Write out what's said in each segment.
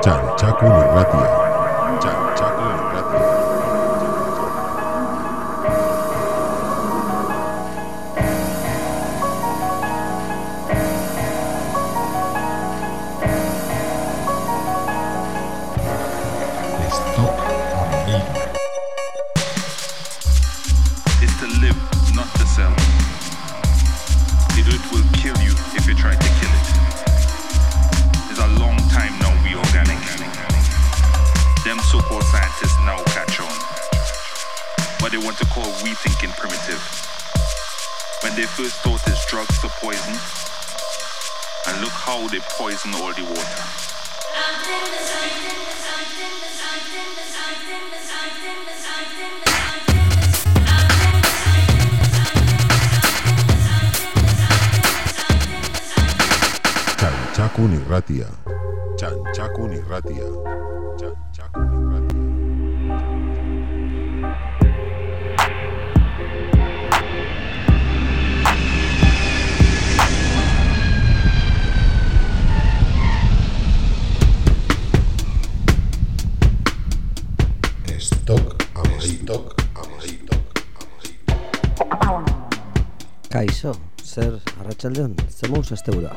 Chanchaculo Radio. drugs to poison, and look how they poison all the water. Chanchaco ni ratia. Chanchaco ni ratia. Kaixo, zer arratsaldean zer mouz asteura.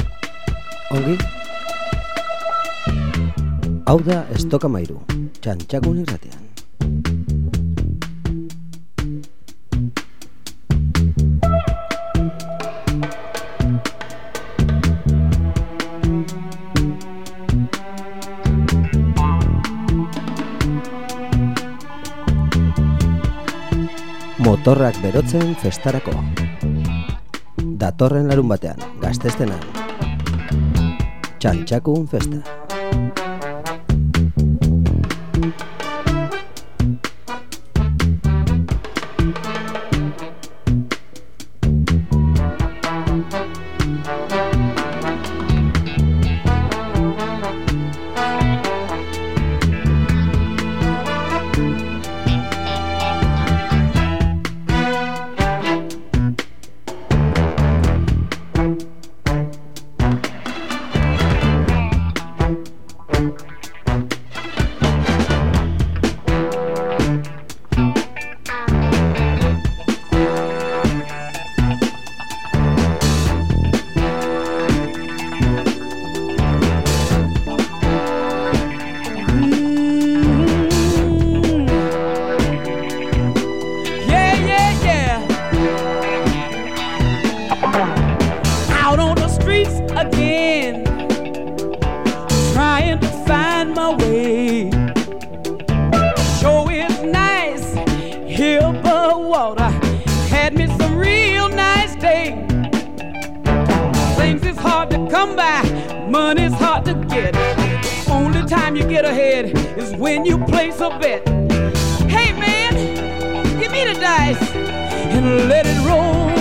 Ongi? Hau da estoka mairu, txantxakun irratean. Motorrak berotzen festarako datorren larun batean, gaztestenan. Txantxakun festa. Festa. get ahead is when you place a bet. Hey man, give me the dice and let it roll.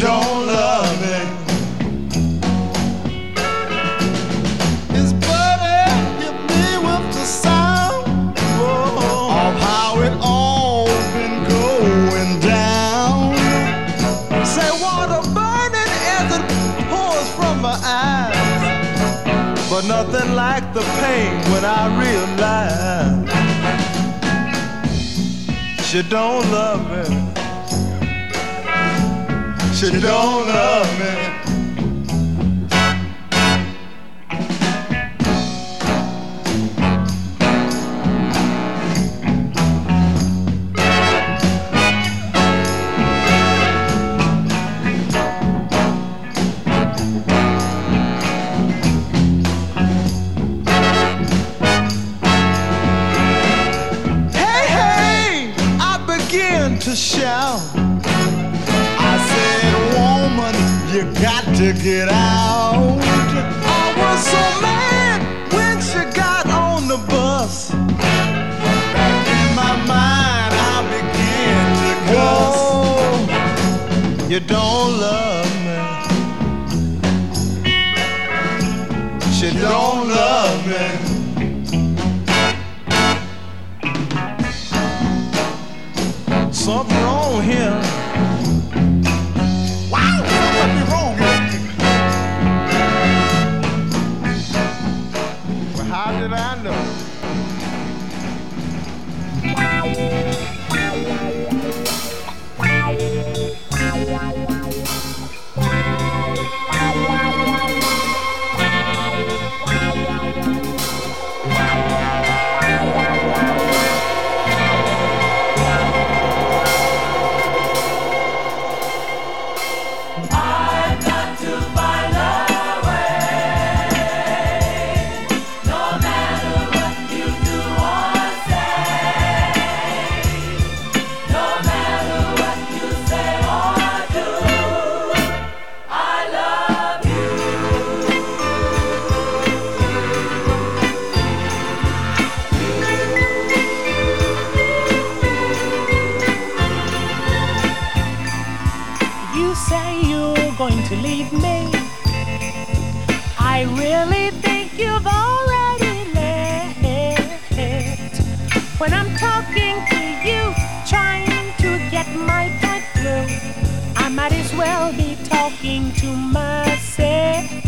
don't love me. His buddy me sound of how it all been going down. Say water burning as it pours from my eyes, but nothing like the pain when I realize. Don't love me you don't love me. get out. I really think you've already left. When I'm talking to you, trying to get my point through, I might as well be talking to myself.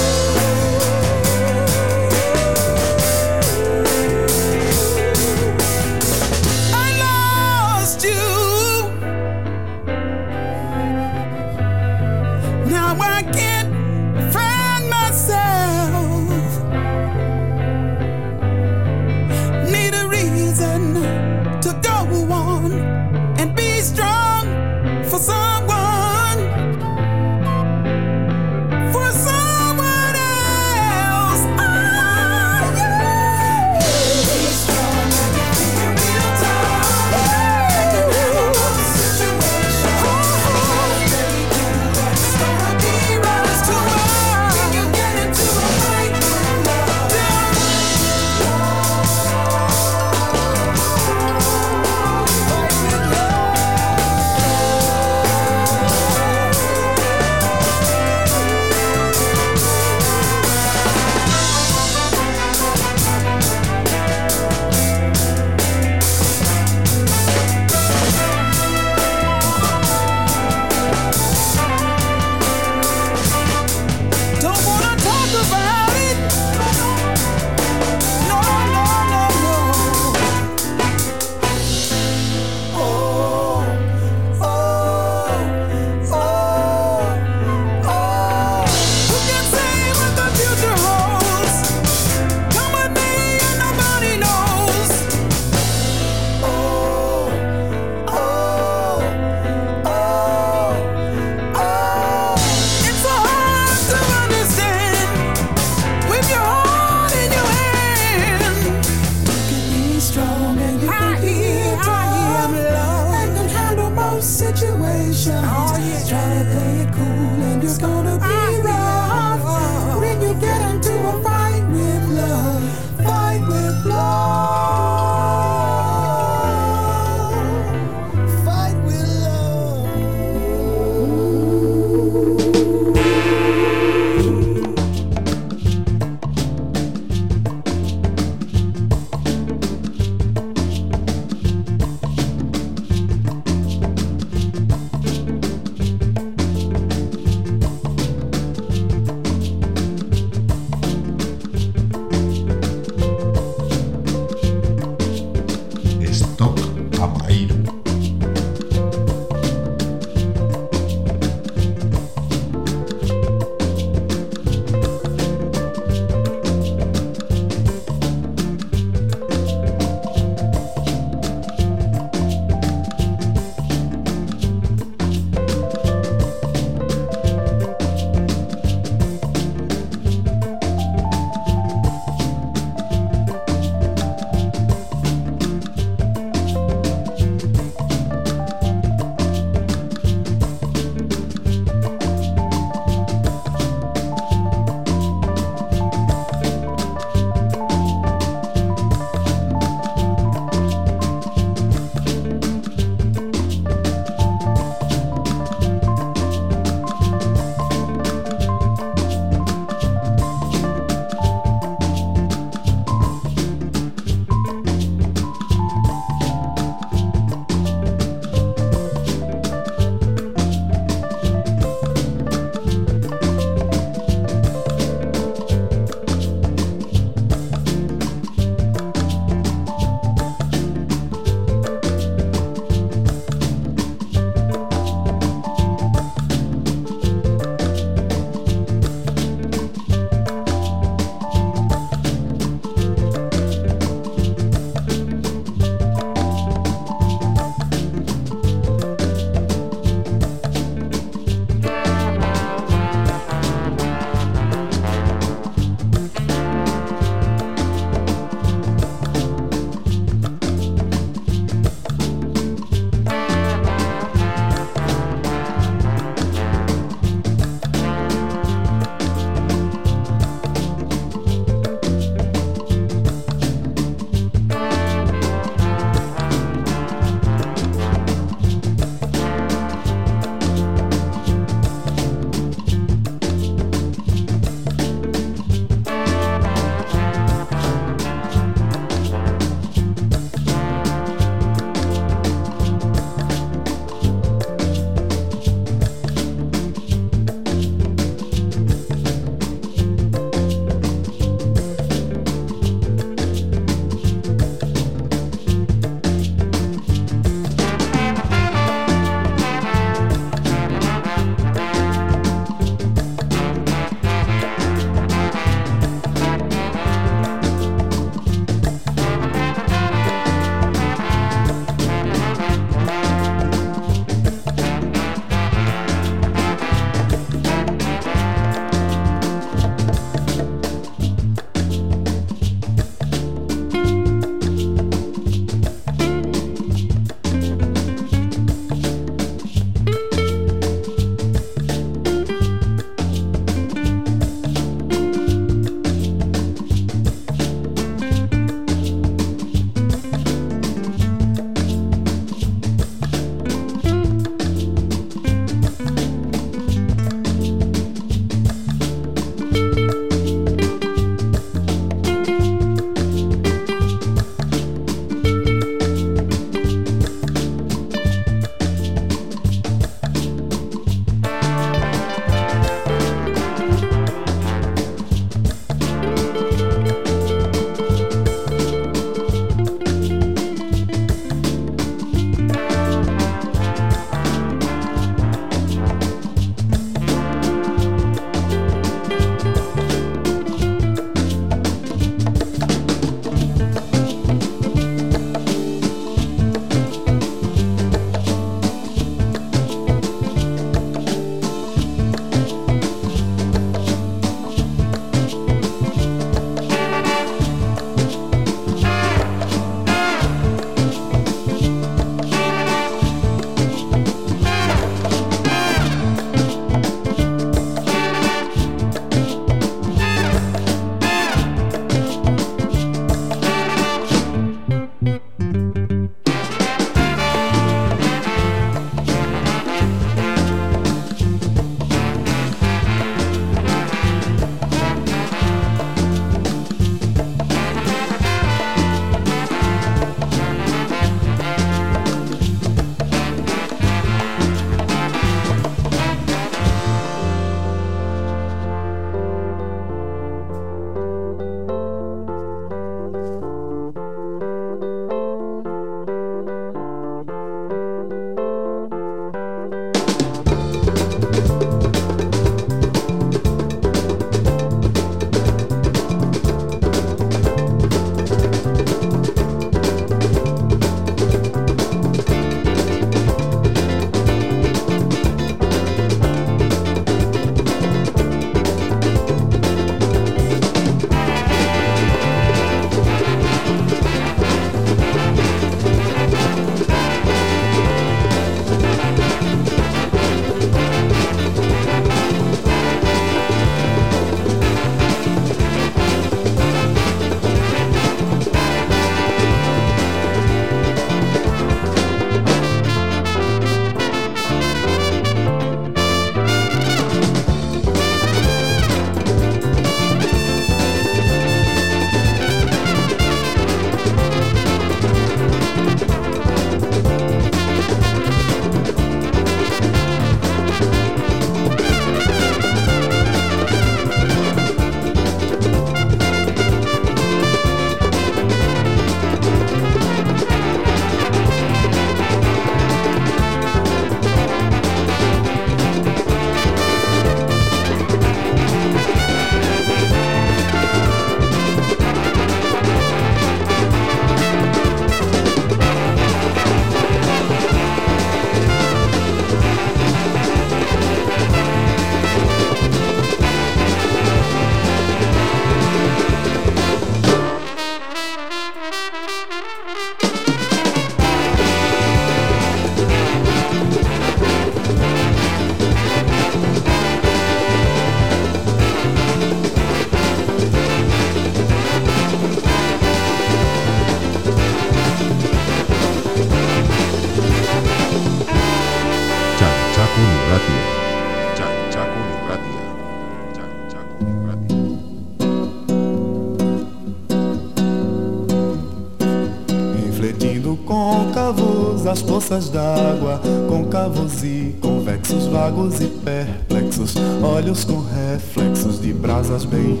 As poças d'água, côncavos e convexos, vagos e perplexos, olhos com reflexos de brasas bem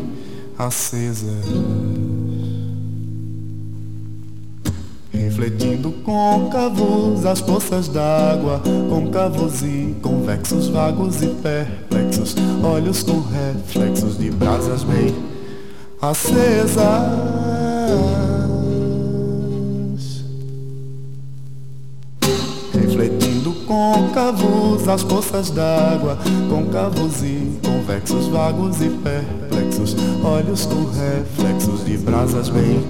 acesas. Refletindo côncavos as poças d'água, côncavos e convexos, vagos e perplexos, olhos com reflexos de brasas bem acesas. Côncavos as poças d'água, côncavos e convexos, vagos e perplexos, olhos com reflexos de brasas bem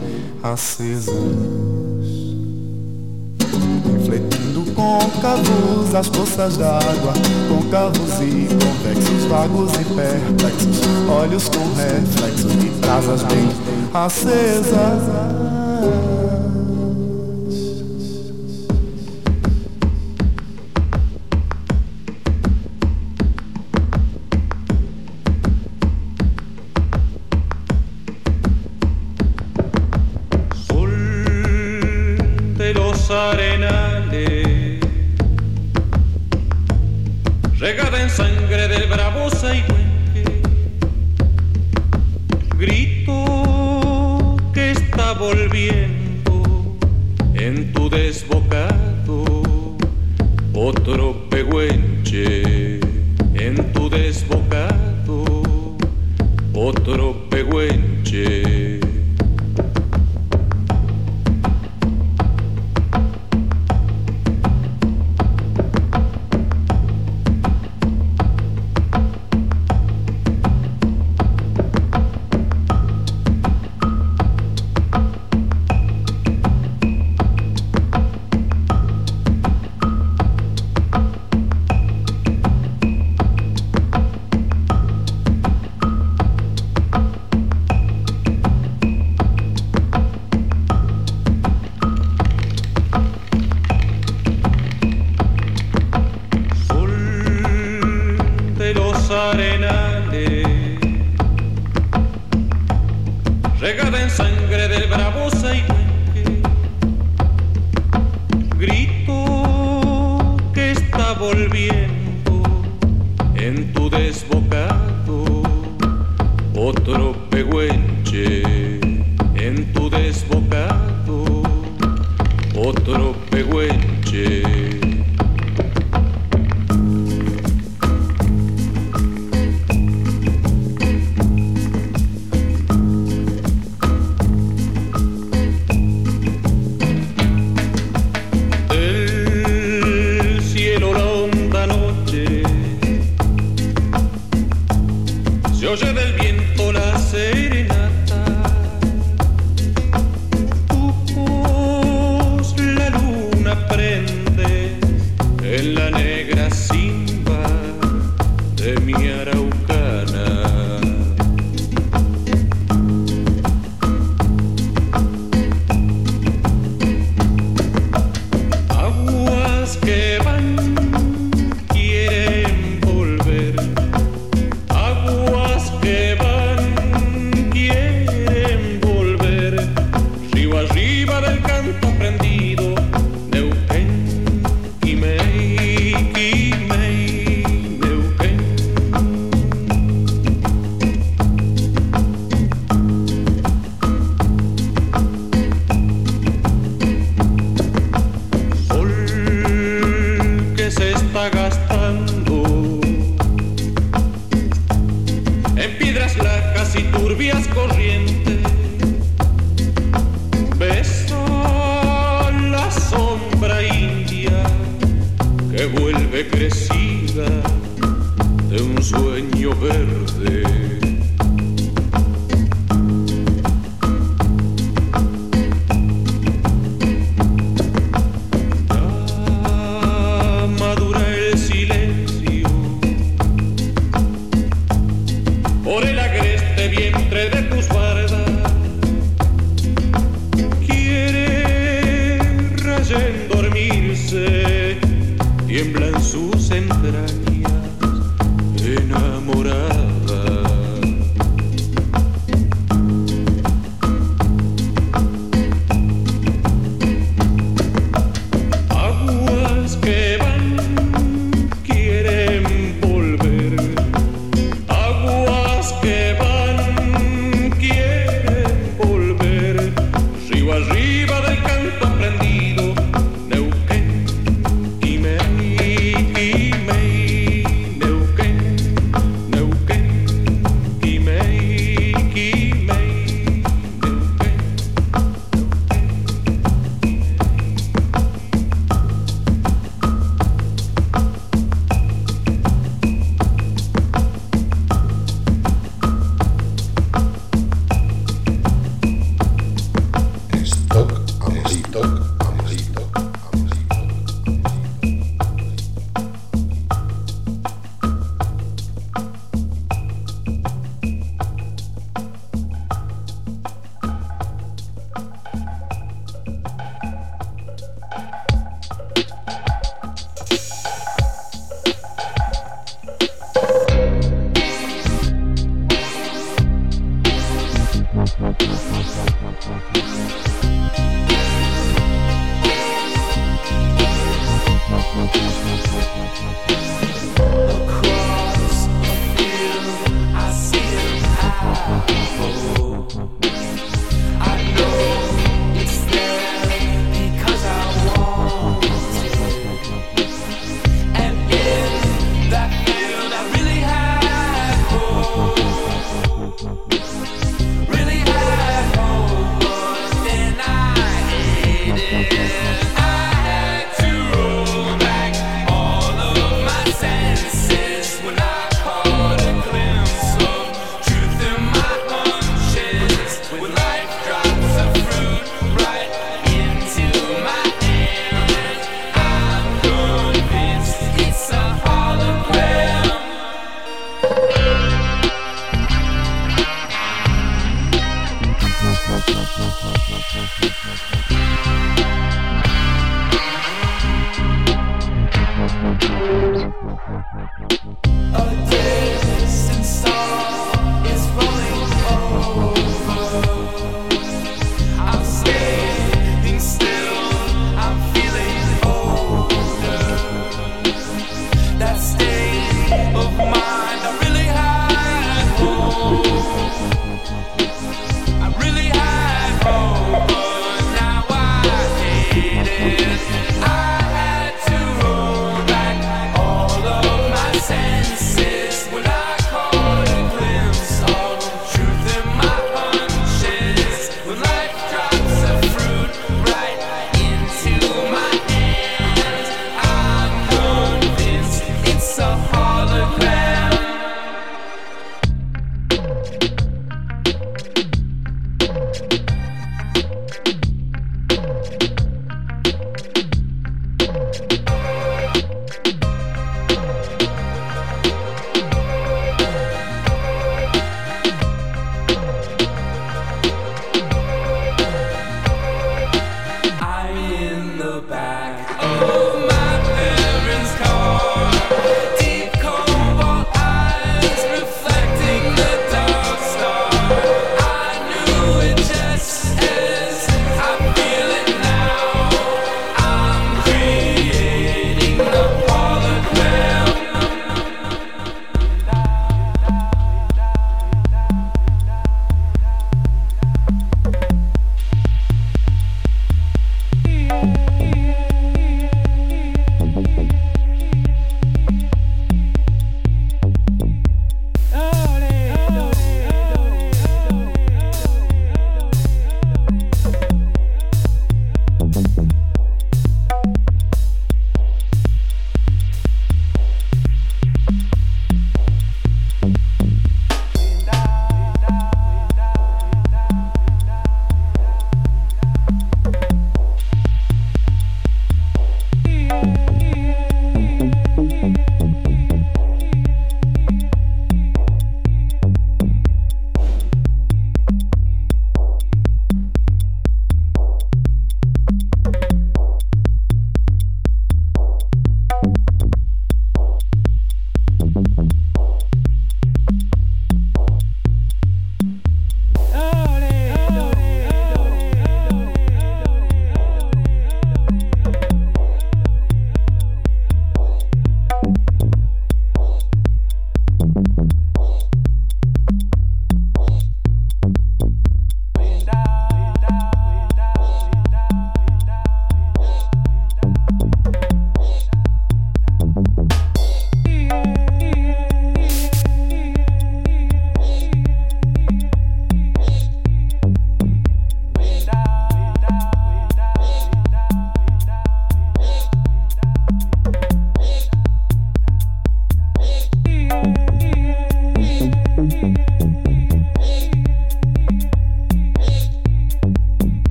acesas. Refletindo côncavos as poças d'água, côncavos e convexos, vagos e perplexos, olhos com reflexos de brasas bem acesas. toro pehuenche.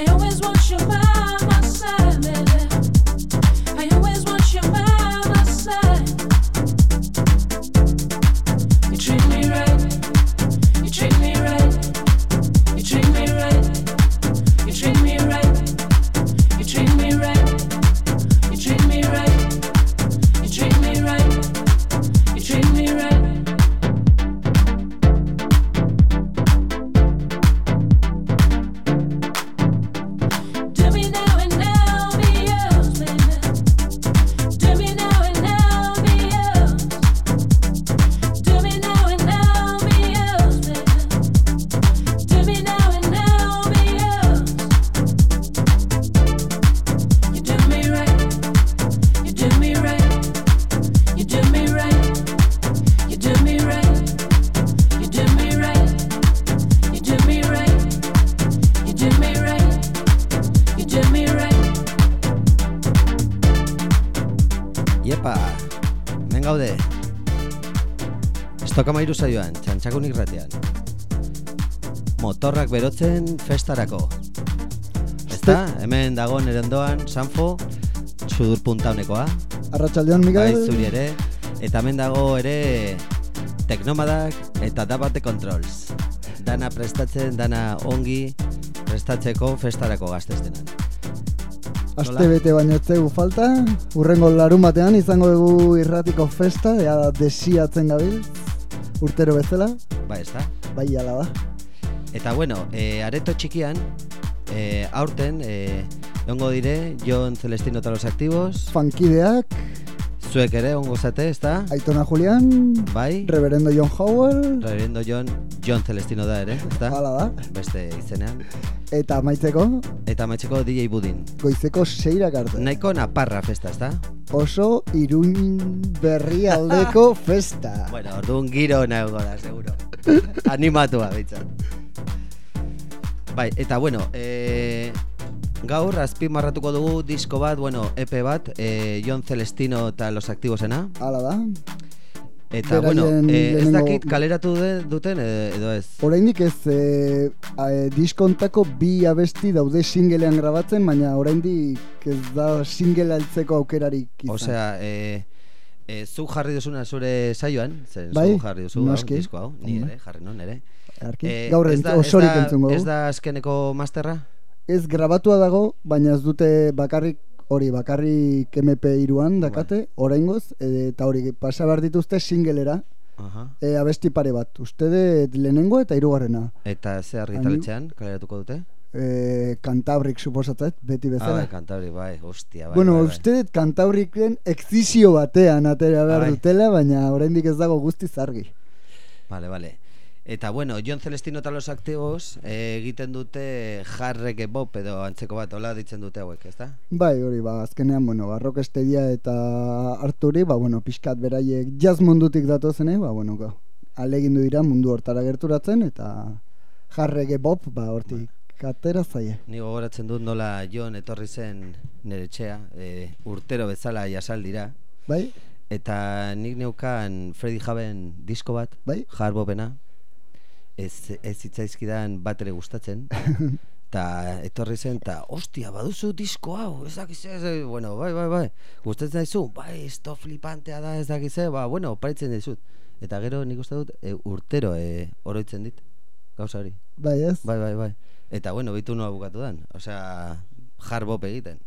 I always want you by Mairu saioan, txantxakun irratean. Motorrak berotzen festarako. Ezta, hemen dago nire ondoan, Sanfo, sudur punta honekoa, Arratxaldean, bai, Miguel. zuri ere, eta hemen dago ere Teknomadak eta Dabate Controls. Dana prestatzen, dana ongi prestatzeko festarako gaztestenan. Aste bete baino ez zaigu falta, urrengo larun batean izango dugu irratiko festa, ea desiatzen gabil, urtero bezala, Bai, ezta? bai ala da. Eta bueno, e, areto txikian, e, aurten, e, ongo dire, Jon Celestino eta los Activos, Fankideak, zuek ere ongo zate, ezta? Aitona Julian, Bai, Reverendo John Howell, Reverendo Jon, Jon Celestino da ere, ezta? ala da, Beste izenean. eta amaitzeko, Eta matxeko DJ Budin. goizeko seirak arte. Nahiko naparra festa, ezta? Oso iruin berri aldeko festa. Bueno, orduan giro nago da, seguro. Animatua, behitzat. Bai, eta bueno, e, gaur azpimarratuko dugu disko bat, bueno, EP bat, e, Jon Celestino eta Los Activosena. Hala da. Eta, Beraien bueno, e, ez dakit kaleratu de, duten e, edo ez. Oraindik ez e, e, diskontako bi abesti daude singlean grabatzen, baina oraindik ez da single altzeko aukerarik izan. Osea, e, e, zu jarri duzuna zure saioan, zen Bai, zu jarri duzu hau, disko hau, ni ere, jarri non ere. E, gaur ez da- osorik entzungo Ez da azkeneko masterra? Ez grabatua dago, baina ez dute bakarrik hori bakarrik MP iruan dakate, oraingoz, e, eta hori pasa behar dituzte singelera, Aha. e, abesti pare bat. Uste dut lehenengo eta hirugarrena. Eta ze argitaletxean kaleratuko dute? E, Kantabrik suposatzet, beti Ah, bezala. bai, Kantabri, bai, hostia, bai. bueno, bai, bai. uste dut Kantabriken ekzizio batean atera behar Bai. dutela, baina oraindik ez dago guztiz argi. Vale, vale. Eta bueno, John Celestino eta los activos eh, egiten dute jarreke bop edo antzeko bat, hola ditzen dute hauek, ezta? Bai, hori, ba, azkenean, bueno, barrok estedia eta Arturi, ba, bueno, pixkat beraiek jazz mundutik datozenei, ba, bueno, ga, alegindu dira mundu hortara gerturatzen, eta jarrege bop, ba, hortik atera zaie. Ni gogoratzen dut nola John etorri zen nire etxea, e, urtero bezala jasal dira, Bai, eta nik neukan Freddy Jaben disko bat, bai, jarbopena, ez, ez zitzaizkidan bat ere gustatzen, eta etorri zen, eta ostia, baduzu disko hau, ez dakiz ez, eh, bueno, bai, bai, bai, gustatzen zaizu, bai, esto flipantea da, ez dakiz ez, ba, bueno, paritzen dizut. Eta gero nik uste dut, e, urtero e, oroitzen dit, gauza hori. bai ez? Bai, bai, bai. Eta bueno, bitu noa bukatu dan. Osea, jarbop egiten.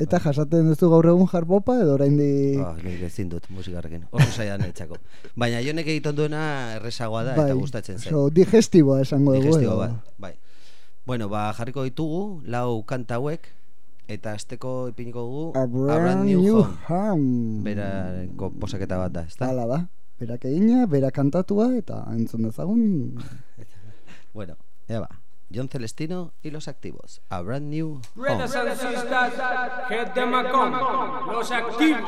Eta jasaten duzu gaur egun jarbopa edo oraindik Oh, nik ezin dut musikarrekin. Oso zaila netzako. Baina jonek egiten duena errezagoa da bai, eta gustatzen zen. oso digestiboa esango dugu. Digestibo edo- bat, bai. Bueno, ba, jarriko ditugu, lau kanta hauek, eta azteko ipiniko dugu A brand new home. Berako posaketa bat da, ezta? Hala da. Berak egina, berak kantatua eta entzun dezagun. Bueno, ya va. John Celestino y los activos. A brand new home. A come. Los activos.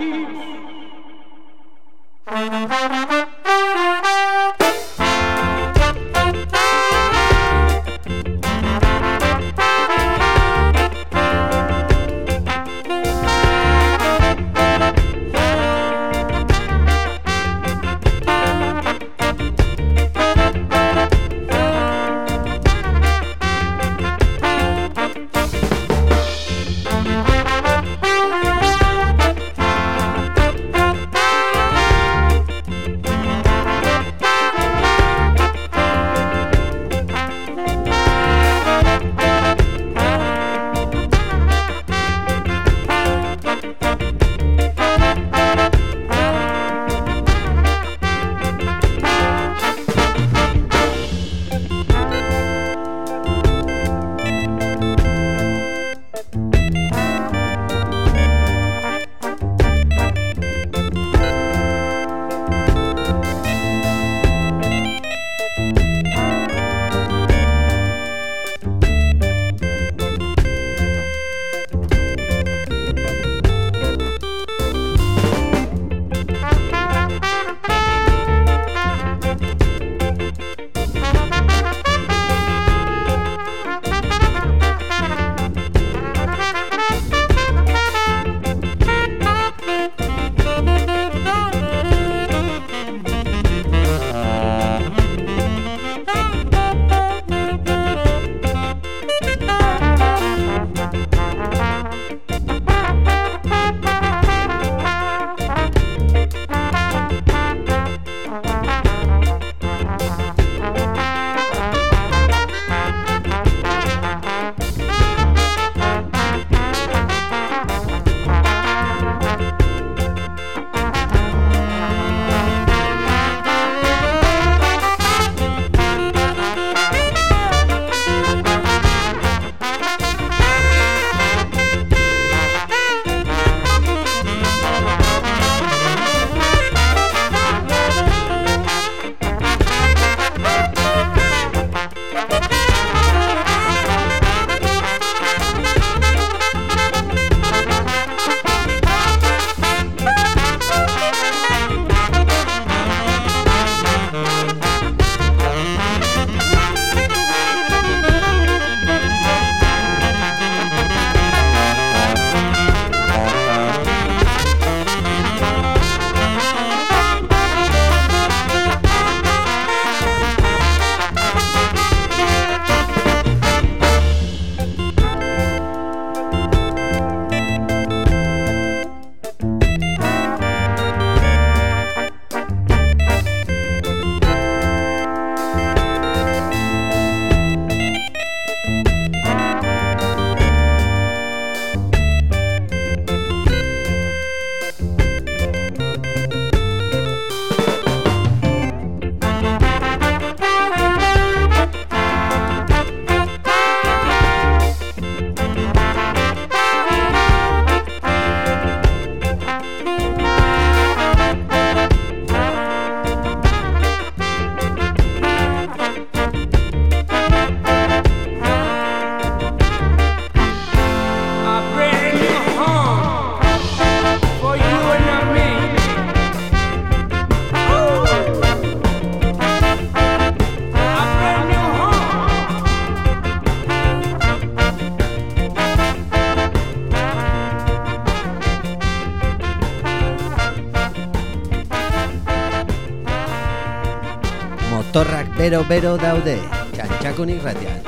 Bero-bero daude, txantxakun irratian.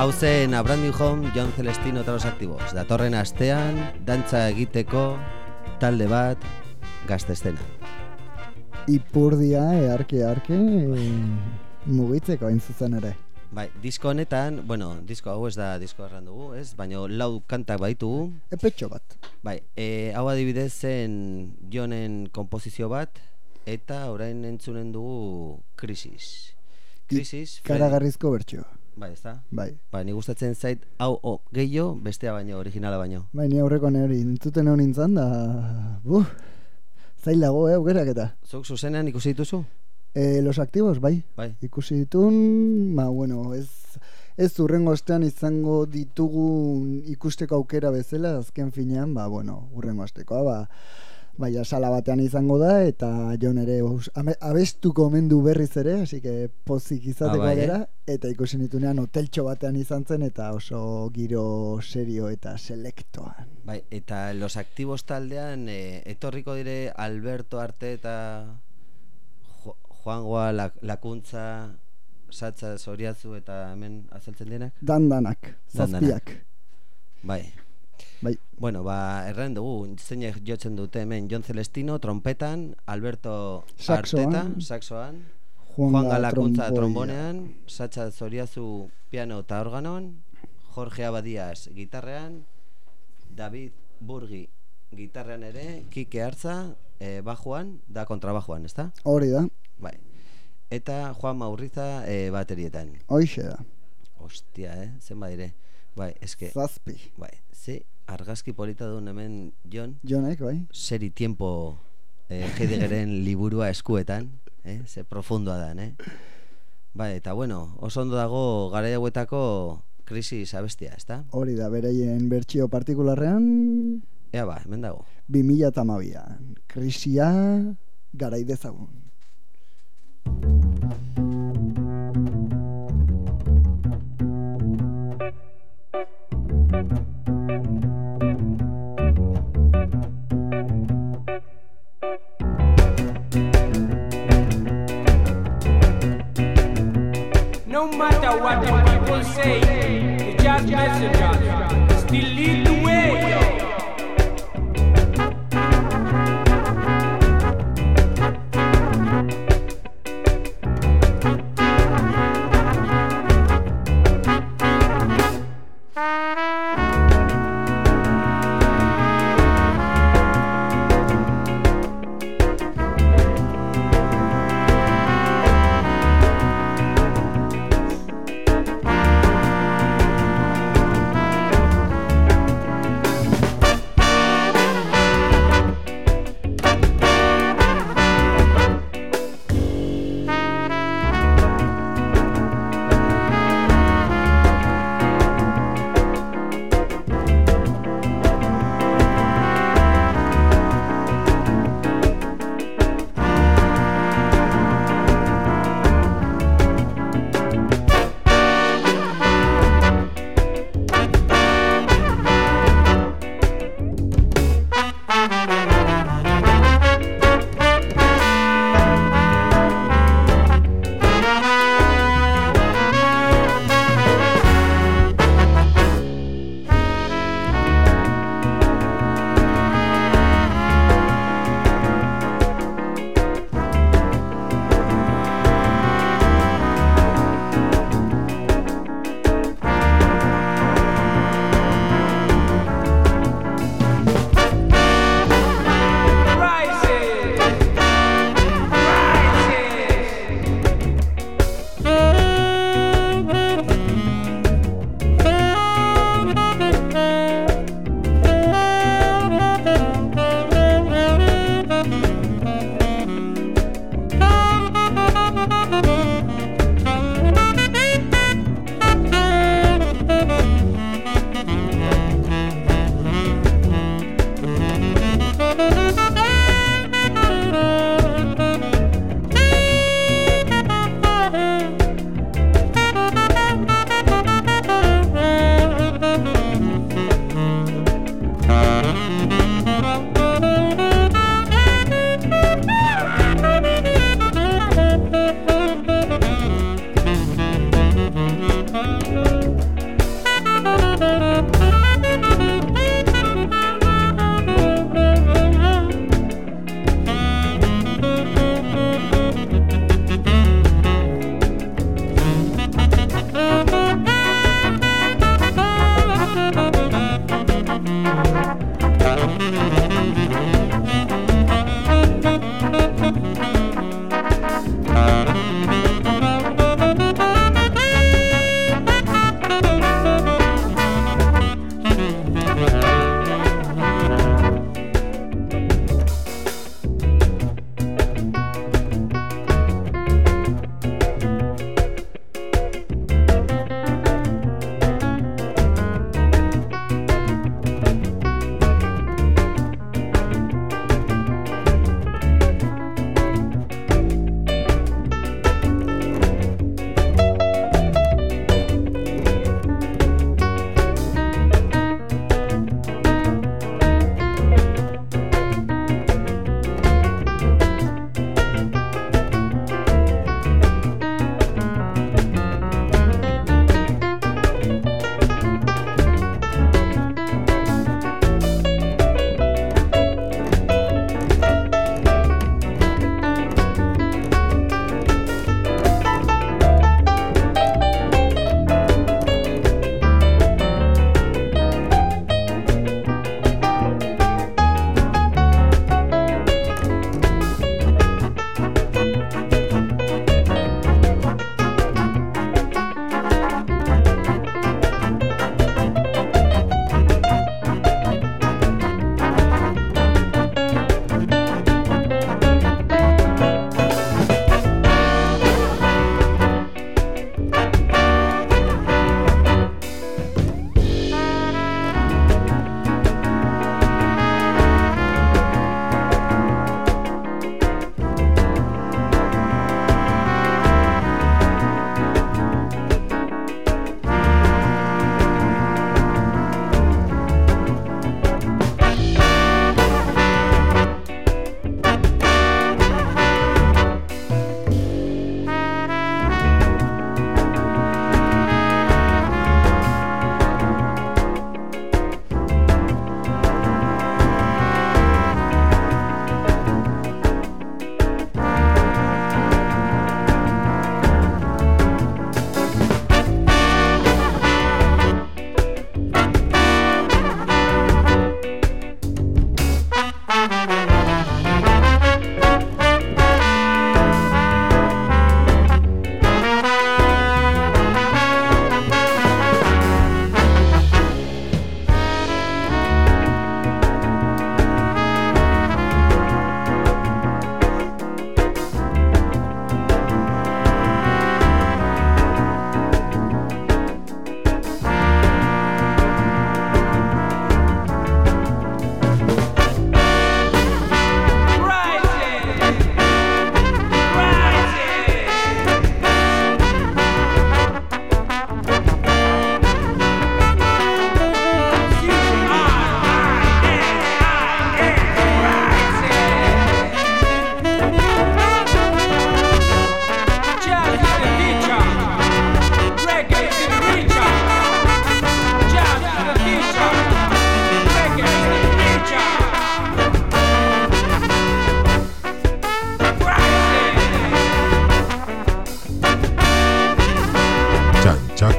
Hau zen Abrandi Home, John Celestino eta los Activos. Datorren astean, dantza egiteko talde bat gaztestena. Ipurdia, earke, earke, e, mugitzeko hain zuzen ere. Bai, disko honetan, bueno, disko hau ez da disko erran dugu, ez? Baina lau kantak baitugu. Epetxo bat. Bai, e, hau adibidez zen Jonen komposizio bat, eta orain entzunen dugu Krisis. Krisis, Karagarrizko bertxo. Bai, ez da? Bai. Bai, ni gustatzen zait hau o, gehiago bestea baino, originala baino. Bai, ni aurreko hori entzuten hau nintzen da... Buf, zailago, eh, aukerak eta. Zuk zuzenean ikusi dituzu? E, los activos, bai. Bai. Ikusi ditun, ba, bueno, ez, ez urrengo astean izango ditugu ikusteko aukera bezala, azken finean, ba, bueno, urrengo astekoa, ba, Baina sala batean izango da eta jon ere abestuko mendu berriz ere, hasi que pozik izateko Ah, bai, eh? dela eta ikusi nitunean hoteltxo batean izan zen eta oso giro serio eta selektoan. Bai, eta los activos taldean e, etorriko dire Alberto Arte eta Jo- Juangoa Lak- Lakuntza Satza Zoriazu eta hemen azaltzen dienak? Dandanak, Dandanak. zazpiak. Bai. Bai. Bueno, ba, erren dugu, zeinek jotzen dute hemen Jon Celestino, trompetan, Alberto Saxoan. Arteta, saxoan, Juanga Juan Galakuntza trombonean, Satza Zoriazu piano eta organon, Jorge Abadias gitarrean, David Burgi gitarrean ere, Kike Hartza e, bajuan, da kontrabajuan, ezta? Hori da, Bai. Eta Juan Maurriza e, baterietan. hoixe da, Ostia, eh? Zen badire. Bai, eske, zazpi. bai, ze argazki polita duen hemen Jon, Jonek, bai? seri tiempo eh, Heideggeren liburua eskuetan, eh? ze profundoa dan, eh? Bai, eta bueno, oso ondo dago garai hauetako krisis abestia, ezta? Hori da, beraien bertsio partikularrean Ea ba, hemen dago. 2008an. Krisia garai dezagun. No matter what the people say, the jazz messengers still lead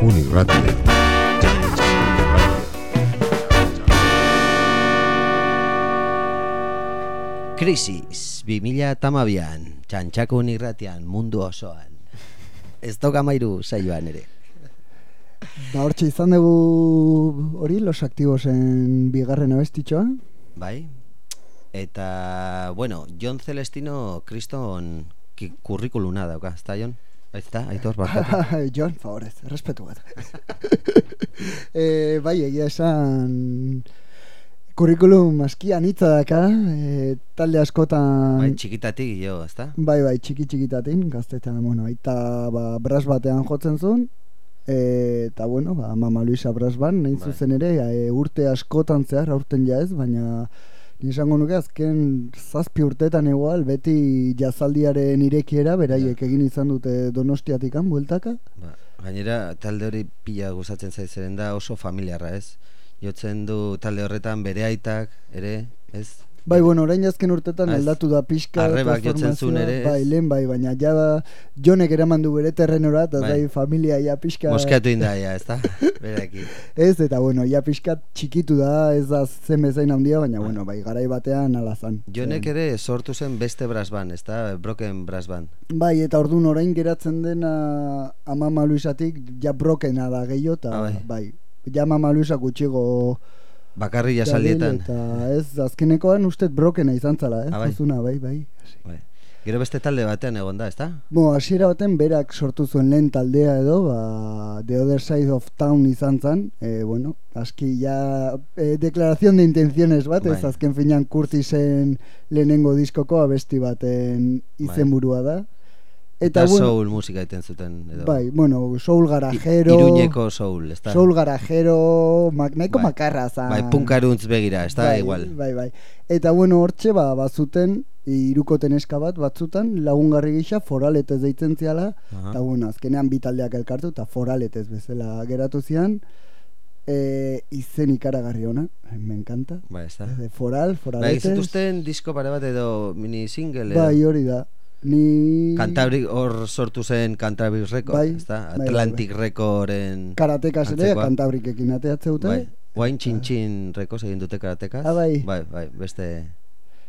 Txantxakun irratia. Krisis, 2008an, txantxakun irratian, mundu osoan. Ez toka mairu saioan ere. Ba, hortxe izan dugu hori, los aktibosen bigarren abestitxoa. Bai? Eta, bueno, John Celestino kriston kurrikuluna dauka, ezta Jon? Ezta, aitor, barkatu. John, favorez, respetu bat. e, bai, egia esan kurrikulum askian hitza daka, e, talde askotan... Bai, txikitatik jo, ezta? Bai, bai, txiki txikitatin, gaztetan, bueno, aita ba, bras batean jotzen zuen, eta bueno, ba, Mama Luisa Brasban, nahin Bai. zuzen ere, e, urte askotan zehar, aurten ja ez, baina ni esango nuke azken zazpi urtetan igual, beti jazaldiaren irekiera, beraiek egin izan dute donostiatikan, bueltaka. Ba, gainera, talde hori pila gustatzen zaizeren da oso familiarra, ez? Jotzen du talde horretan bere aitak, ere, ez? Bai, bueno, orain azken urtetan Ah, ez. aldatu da pixka Arrebak jotzen zuen ere, ez? Bai, lehen bai, baina ja da jonek eraman du bere terrenora, eta Bai. bai. familia ja pixka... Moskeatu inda, ja, ezta? Berekin. Ez, eta bueno, ja pixka txikitu da, ez da zen bezain handia, baina bueno, bai, garai batean alazan. Jonek ere sortu zen beste brass band, ezta? Broken brass band. Bai, eta ordun orain geratzen dena Amama Luisatik ja brokena da gehiago, eta Ah, bai. bai. Ja Mama Luisa gutxigo Bakarri jasaldietan. Eta ez, azkenekoan ustez brokena izan zala, eh? Ah, bai. Zuzuna, bai, bai. Bai. Gero beste talde batean egon da, ezta? Bo, hasiera baten berak sortu zuen lehen taldea edo, ba, The Other Side of Town izan zen, e, bueno, aski ja e, declaración de intenciones bat, ez Bai. azken finan Curtisen lehenengo diskoko abesti baten izenburua da. Eta, bueno, soul musika egiten zuten edo. bai, bueno, soul garajero, Iruñeko soul, ezta? soul garajero, mak, nahiko Bai. makarra zan. Bai, punkaruntz begira, ezta bai, igual. Bai, bai. Eta bueno, hortxe ba bazuten irukoten eska bat batzutan lagungarri gisa foraletez deitzen ziala Aha. eta bueno, azkenean bi taldeak elkartu eta foraletez bezala geratu zian. E, izen ikaragarri ona, me encanta. Bai, ezta. De foral, Bai, foraletez. zituzten disko pare bat edo mini single edo. bai, hori da. Ni Cantabria hor sortu zen Cantabria Record, Bai, ezta? bai, bai, Atlantic Recorden karatekas ere kantabrikekin ateatze dute. Bai. Guain txintxin Records egin dute karatekaz. Ah, bai. Bai, bai, beste...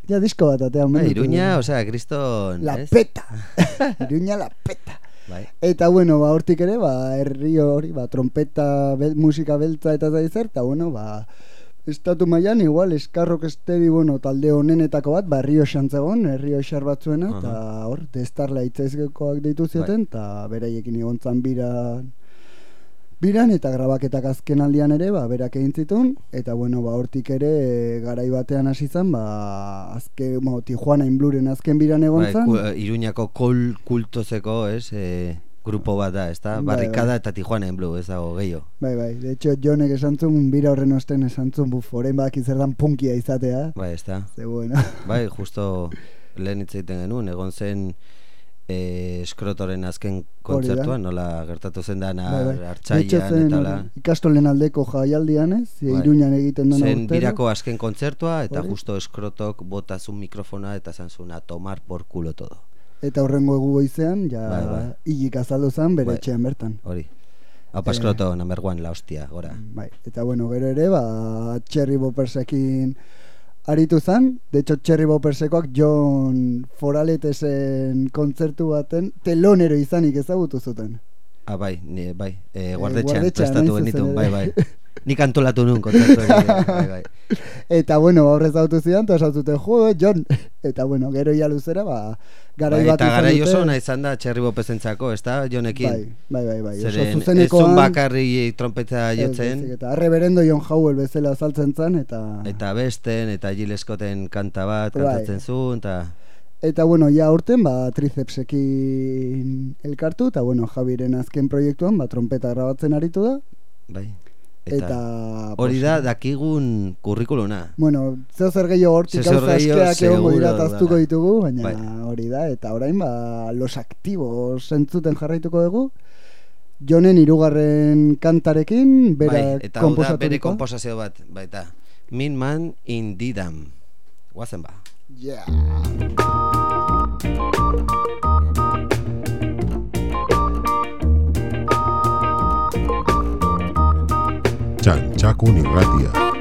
Ja disko bat atean. Bai. Iruña, osea, kriston... La ez? peta. Iruña la peta. Bai. Eta bueno, ba hortik ere, ba herri hori, ba trompeta, bel, musika beltza eta zaizer, eta bueno, ba estatu mailan igual eskarrok esteri, bueno, talde honenetako bat, ba Rio Xantzegon, Rio Xar batzuena, eta hor, de Starlight ezgekoak deitu zioten, eta beraiekin egontzan bira biran eta grabaketak azken aldian ere, ba, berak egin zituen, eta bueno, ba, hortik ere, e, garai batean hasi zen, ba, azken, bueno, Tijuana Inbluren azken biran egon Bai, zen, ku, Iruñako kol kultozeko, ez? E, grupo bat da, ezta? Bai, Barrikada eta Tijuana en Blue, ez dago gehiago. Bai, bai, de hecho, Jonek esan zuen, bira horren osten esan zuen, buf, orain bak izerdan punkia izatea. Bai, ezta? Ze bueno. Bai, justo lehen hitz egiten genuen, egon zen e, eskrotoren azken kontzertua, nola gertatu zen dana Bai, bai. Hartzaian eta la... ikastolen aldeko jaialdian, ez? Bai. Iruñan egiten dena Zen urtero. birako azken kontzertua eta Hori. justo eskrotok botazun mikrofona eta zan zuen a tomar por culo todo. Eta horrengo egu goizean, ja, Bai, bai. hilik azaldu zen bere Bai. etxean bertan. Hori. Haupa eskroto number one, la hostia, gora. Bai, eta bueno, gero ere, ba, Cherry Boppersekin aritu zen, de hecho Cherry Boppersekoak John Foraletesen kontzertu baten telonero izanik ezagutu zuten. Ah, bai, ni, bai, e, guardetxean guardetxean, prestatu genitun, bai, bai. Nik antolatu nun kontzertu hori, bai, bai. Eta bueno, aurrez autu zidan, eta esan zuten, jo, John. Eta bueno, gero ia luzera, ba, garai Bai, bat eta izan garai oso nahi izan da txerri bopezentzako, ez da, jonekin? Bai, bai, bai, bai. Zeren ez zuzenekoan- zun bakarri trompeta Ez, jotzen, baizik, Eta reverendo John Howell bezala azaltzen zen, eta... eta besten, eta gileskoten kanta bat Bai. kantatzen zuen, eta... Eta bueno, ja urten ba tricepsekin elkartu eta bueno, Javiren azken proiektuan ba trompeta grabatzen aritu da. Bai. Eta, hori da dakigun kurrikuluna. Bueno, zeo zer gehiago hortik gauza gehiago askeak egongo dira seguro eta aztuko da. ditugu, baina Bai. hori da, eta orain ba los aktivos entzuten jarraituko dugu. Jonen hirugarren kantarekin, bera bai, eta hau da bere komposazio bat, baita. Min man in didam. Guazen ba. Yeah. Chan Chacun Irratia.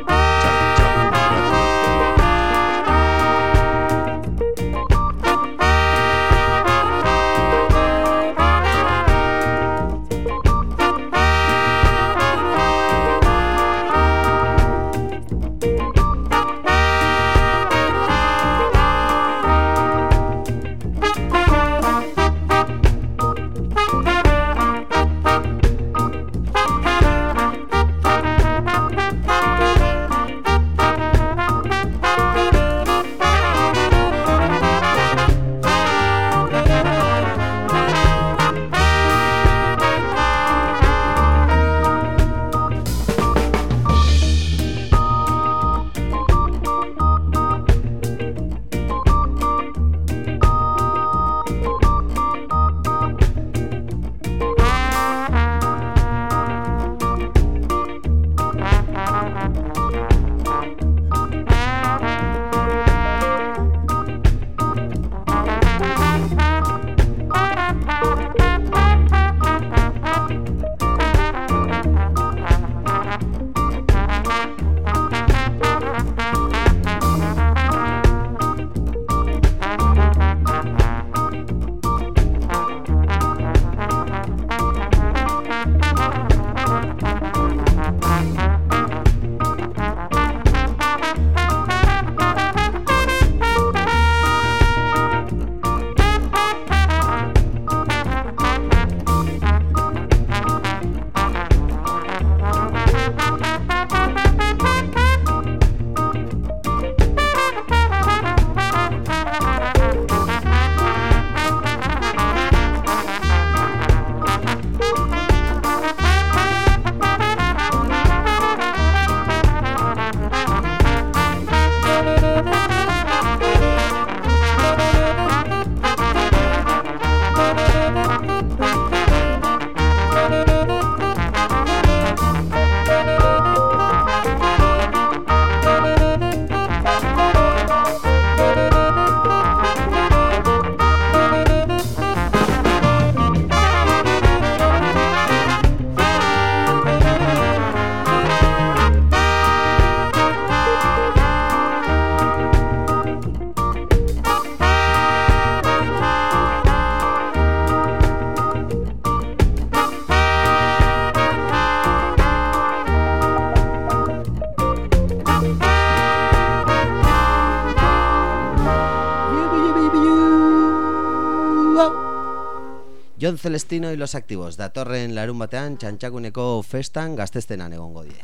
Jon Celestino y los activos datorren larun batean txantxakuneko festan gaztestenan egongo die.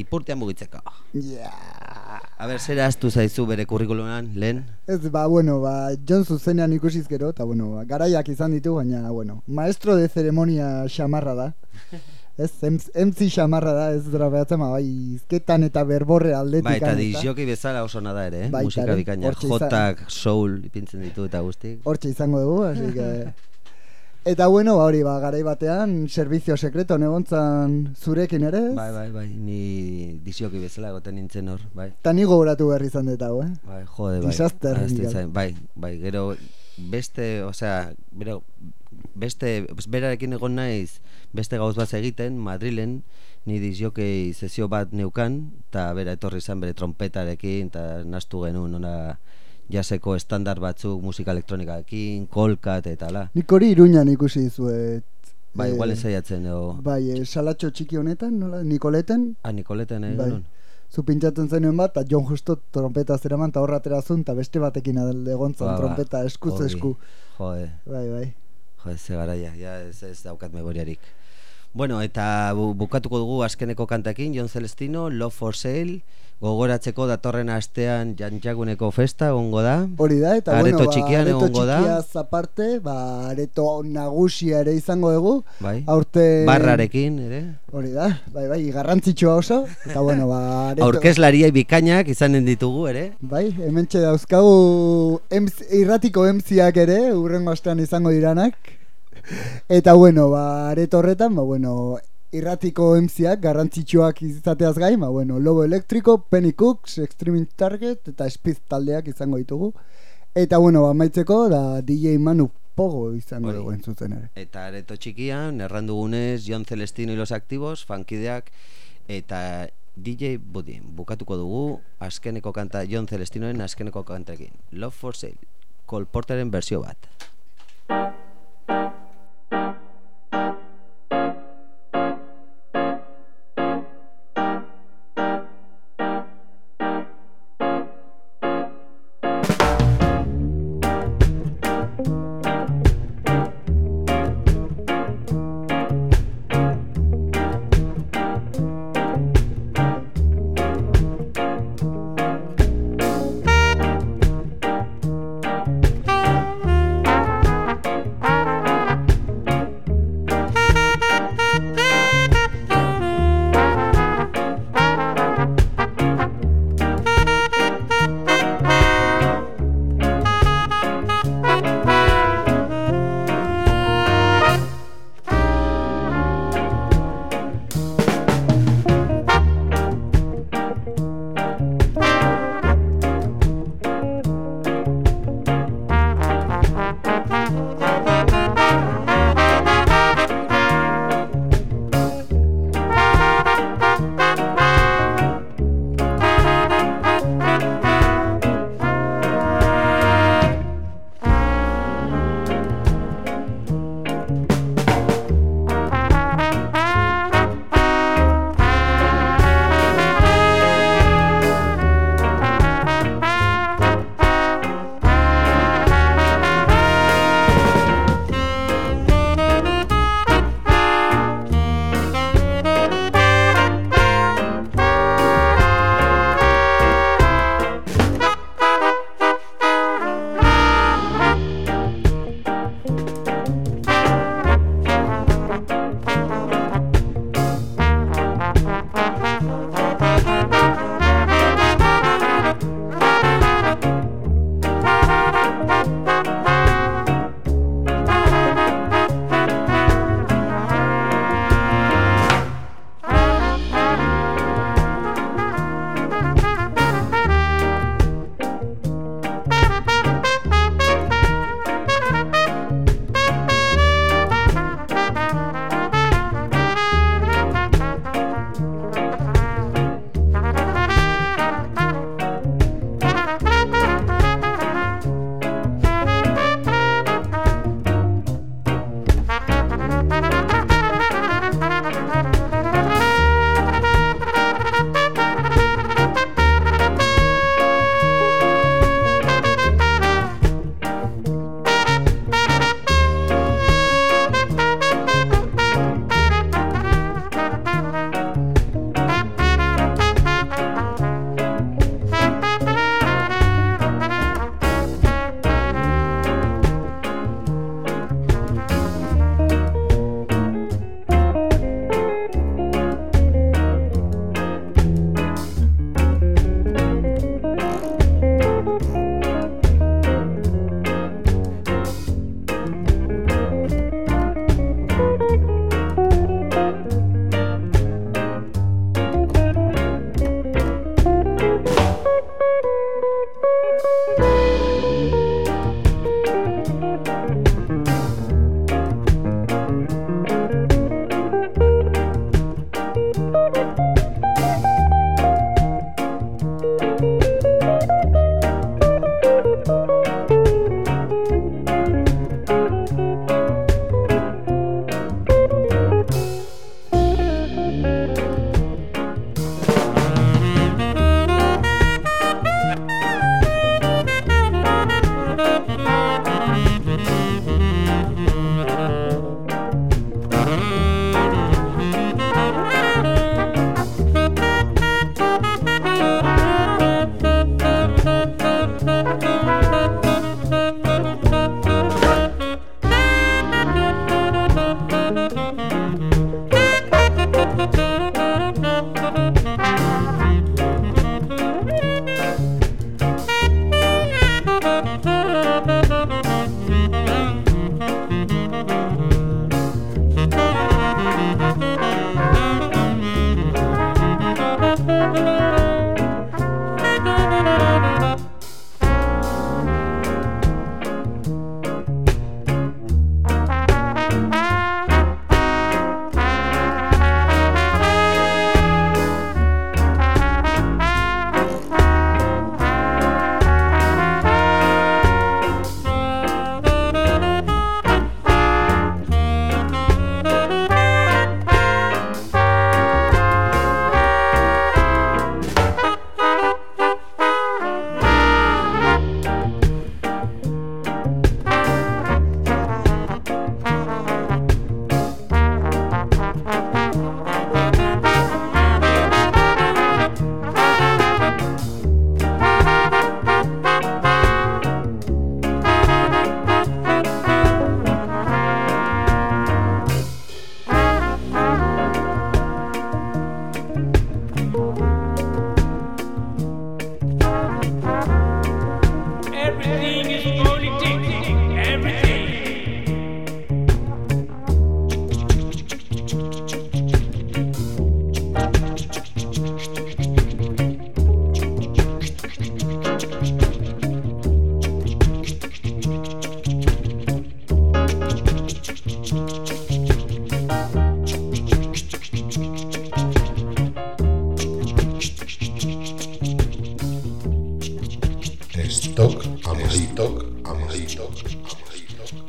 Ipurtean mugitzeko. Ja. A ber, zera astu zaizu bere kurrikulunan, lehen? Ez, ba, bueno, ba, John zuzenean ikusiz gero, eta, bueno, ba, garaiak izan ditu, baina, bueno, maestro de ceremonia xamarra da. Ez, em- MC xamarra da, ez dara behatzen, ba, bai, izketan eta berborre aldetik. Bai, eta disjoki bezala oso nada ere, eh? Baita Musika bikaina, jotak, soul, ipintzen ditu eta guztik. Hortxe izango dugu, así que... Eta bueno, ba, hori, ba, garai batean, servizio sekreto negontzan zurekin ere? Bai, bai, bai, ni disjoki bezala egoten nintzen hor, bai. Eta ni gogoratu behar izan dut hau, eh? Bai, jode, bai. Disaster, zain, bai, bai, gero beste, osea, bero, beste, berarekin egon naiz beste gauz bat egiten, Madrilen, ni disjokei sesio bat neukan, eta bera etorri izan bere trompetarekin, eta nastu genuen ona jaseko estandar batzuk musika elektronikarekin, kolkat eta la. Nik hori iruñan ikusi dizuet. Bai, eh, igual ensaiatzen, edo, Bai, eh, salatxo txiki honetan, nola, Nikoleten, ah, Nikoleten egin bai. Zu pintxatzen zenuen bat, eta John justo trompeta zeraman, eta horra aterazun, eta beste batekin egontzan Ba, ba, trompeta eskuz esku. Jode. Bai, bai. Jo, ze garaia, ja ez, ez daukat memoriarik. Bueno, eta bu, bukatuko dugu azkeneko kantakin, Jon Celestino, Love for Sale, gogoratzeko datorren astean jantjaguneko festa egongo da. Hori da, eta areto bueno, ba, txikian areto egongo da. txikiaz aparte, ba, areto nagusia ere izango dugu. Bai. Aurten... Barrarekin, ere. Hori da, bai, bai, garrantzitsua oso. Eta bueno, ba, areto... Aurkezlariai bikainak izanen ditugu, ere. Bai, hemen dauzkagu MC, irratiko emziak ere, urrengo astean izango diranak. Eta bueno, ba, areto horretan, ba, bueno, irratiko emziak garrantzitsuak izateaz gain, ba, bueno, Lobo Elektriko, Penny Cooks, Extreme Target eta Speed taldeak izango ditugu. Eta bueno, ba, maitzeko, da DJ Manu Pogo izango dugu entzutzen ere. Eta areto txikian, errandugunez, Jon Celestino y los activos, fankideak, Eta DJ Budin bukatuko dugu azkeneko kanta John Celestinoen azkeneko kantarekin Love for Sale Cole Porteren bersio bat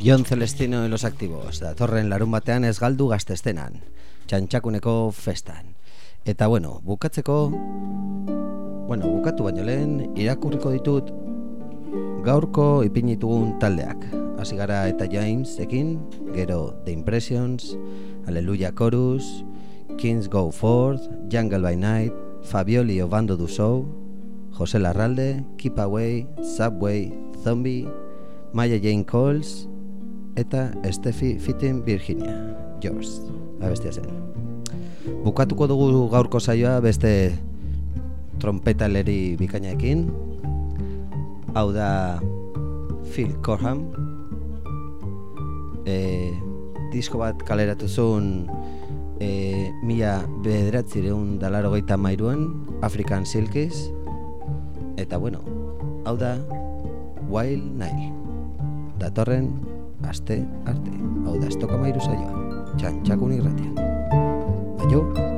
Jon Celestino y los Activos, datorren larun batean ez galdu gaztestenan, txantxakuneko festan. Eta bueno, bukatzeko, bueno, bukatu baino lehen, irakurriko ditut gaurko ipinitugun taldeak. Hasi gara eta James ekin, gero The Impressions, Aleluya Chorus, Kings Go Forth, Jungle by Night, Fabioli o Bando du Show, José Larralde, Keep Away, Subway, Zombie, Maya Jane Coles, eta Steffi Fitting Virginia, Yours, abestia zen. Bukatuko dugu gaurko saioa beste trompetaleri bikainaekin. Hau da Phil Corham. E, disko bat kaleratu zuen e, mila bederatzireun dalaro gaita mairuan, African Silkies. Eta bueno, hau da Wild Nile. Datorren aste arte. Hau da estoka mairu saioa. Txantxakun irratian. Aio!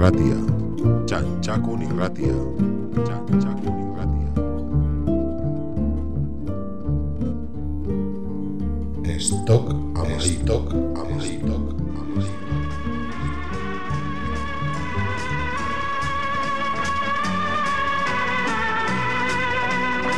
Irratia. Txantxakun irratia.